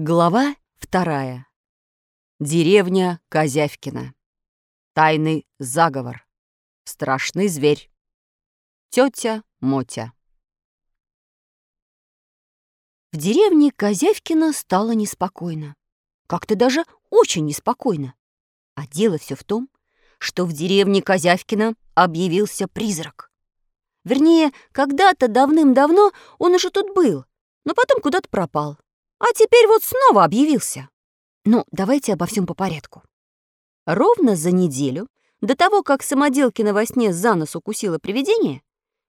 Глава вторая. Деревня Козявкина. Тайный заговор. Страшный зверь. Тетя Мотя. В деревне Козявкина стало неспокойно. Как-то даже очень неспокойно. А дело все в том, что в деревне Козявкина объявился призрак. Вернее, когда-то давным-давно он уже тут был, но потом куда-то пропал. А теперь вот снова объявился. Ну, давайте обо всем по порядку. Ровно за неделю до того, как самоделкина во сне за нос укусила привидение,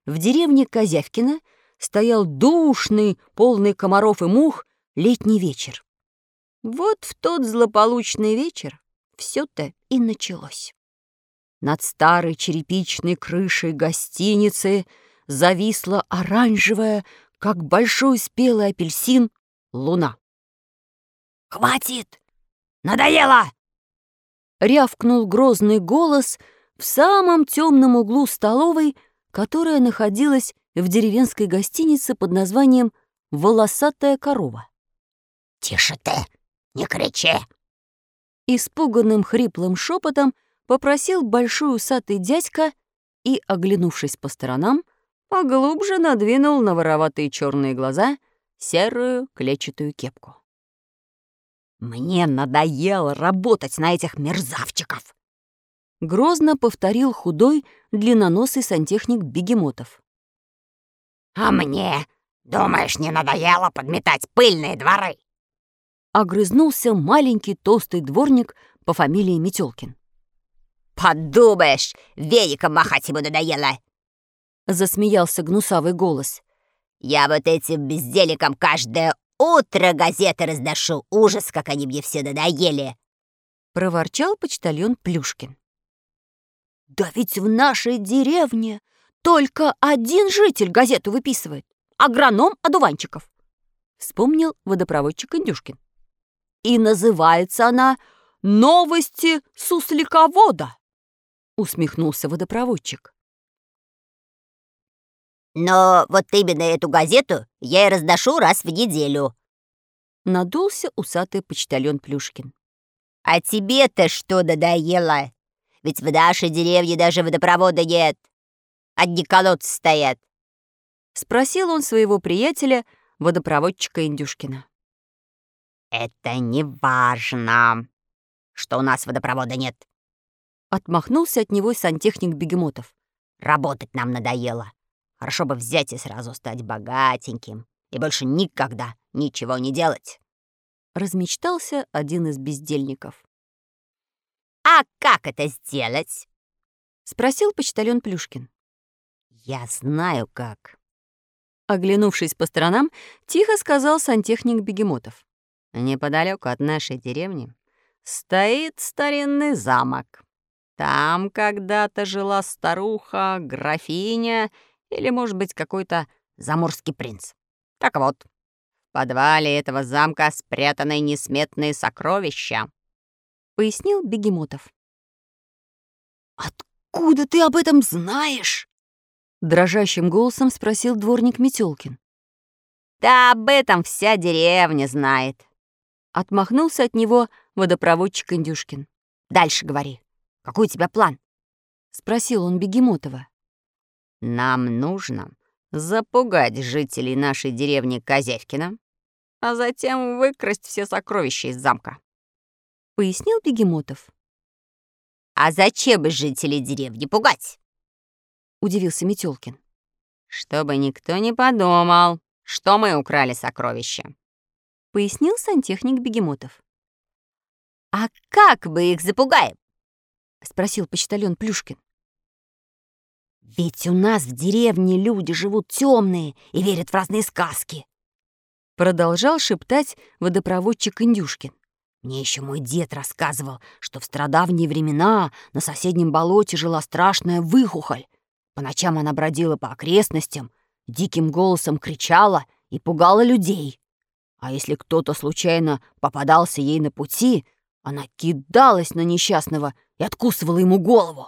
в деревне Козявкина стоял душный, полный комаров и мух, летний вечер. Вот в тот злополучный вечер все-то и началось. Над старой черепичной крышей гостиницы зависла оранжевая, как большой спелый апельсин, луна. «Хватит! Надоело!» Рявкнул грозный голос в самом темном углу столовой, которая находилась в деревенской гостинице под названием «Волосатая корова». «Тише ты! Не кричи!» Испуганным хриплым шепотом попросил большой усатый дядька и, оглянувшись по сторонам, поглубже надвинул на вороватые черные глаза — серую клетчатую кепку. «Мне надоело работать на этих мерзавчиков!» Грозно повторил худой, длинноносый сантехник Бегемотов. «А мне, думаешь, не надоело подметать пыльные дворы?» Огрызнулся маленький толстый дворник по фамилии Метелкин. «Подумаешь, веником махать ему надоело!» Засмеялся гнусавый голос. Я вот этим безделикам каждое утро газеты разношу. Ужас, как они мне все надоели!» Проворчал почтальон Плюшкин. «Да ведь в нашей деревне только один житель газету выписывает. Агроном Адуванчиков!» Вспомнил водопроводчик Индюшкин. «И называется она «Новости сусликовода», усмехнулся водопроводчик. Но вот именно эту газету я и разношу раз в неделю. Надулся усатый почтальон Плюшкин. А тебе-то что надоело? Ведь в нашей деревне даже водопровода нет. Одни колодцы стоят. Спросил он своего приятеля, водопроводчика Индюшкина. «Это не важно, что у нас водопровода нет». Отмахнулся от него сантехник Бегемотов. «Работать нам надоело. Хорошо бы взять и сразу стать богатеньким и больше никогда ничего не делать. Размечтался один из бездельников. «А как это сделать?» — спросил почтальон Плюшкин. «Я знаю, как». Оглянувшись по сторонам, тихо сказал сантехник Бегемотов. «Неподалеку от нашей деревни стоит старинный замок. Там когда-то жила старуха, графиня или, может быть, какой-то заморский принц. Так вот, в подвале этого замка спрятаны несметные сокровища», — пояснил Бегемотов. «Откуда ты об этом знаешь?» — дрожащим голосом спросил дворник Метелкин. «Да об этом вся деревня знает», — отмахнулся от него водопроводчик Индюшкин. «Дальше говори. Какой у тебя план?» — спросил он Бегемотова. Нам нужно запугать жителей нашей деревни Козявкина, а затем выкрасть все сокровища из замка», — пояснил Бегемотов. «А зачем жителей деревни пугать?» — удивился Метелкин. «Чтобы никто не подумал, что мы украли сокровища», — пояснил сантехник Бегемотов. «А как мы их запугаем?» — спросил почтальон Плюшкин. Ведь у нас в деревне люди живут темные и верят в разные сказки. Продолжал шептать водопроводчик Индюшкин. Мне еще мой дед рассказывал, что в страдавние времена на соседнем болоте жила страшная выхухоль. По ночам она бродила по окрестностям, диким голосом кричала и пугала людей. А если кто-то случайно попадался ей на пути, она кидалась на несчастного и откусывала ему голову.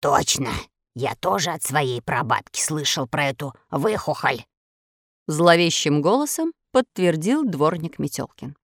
«Точно!» Я тоже от своей прабабки слышал про эту выхухоль. Зловещим голосом подтвердил дворник Метелкин.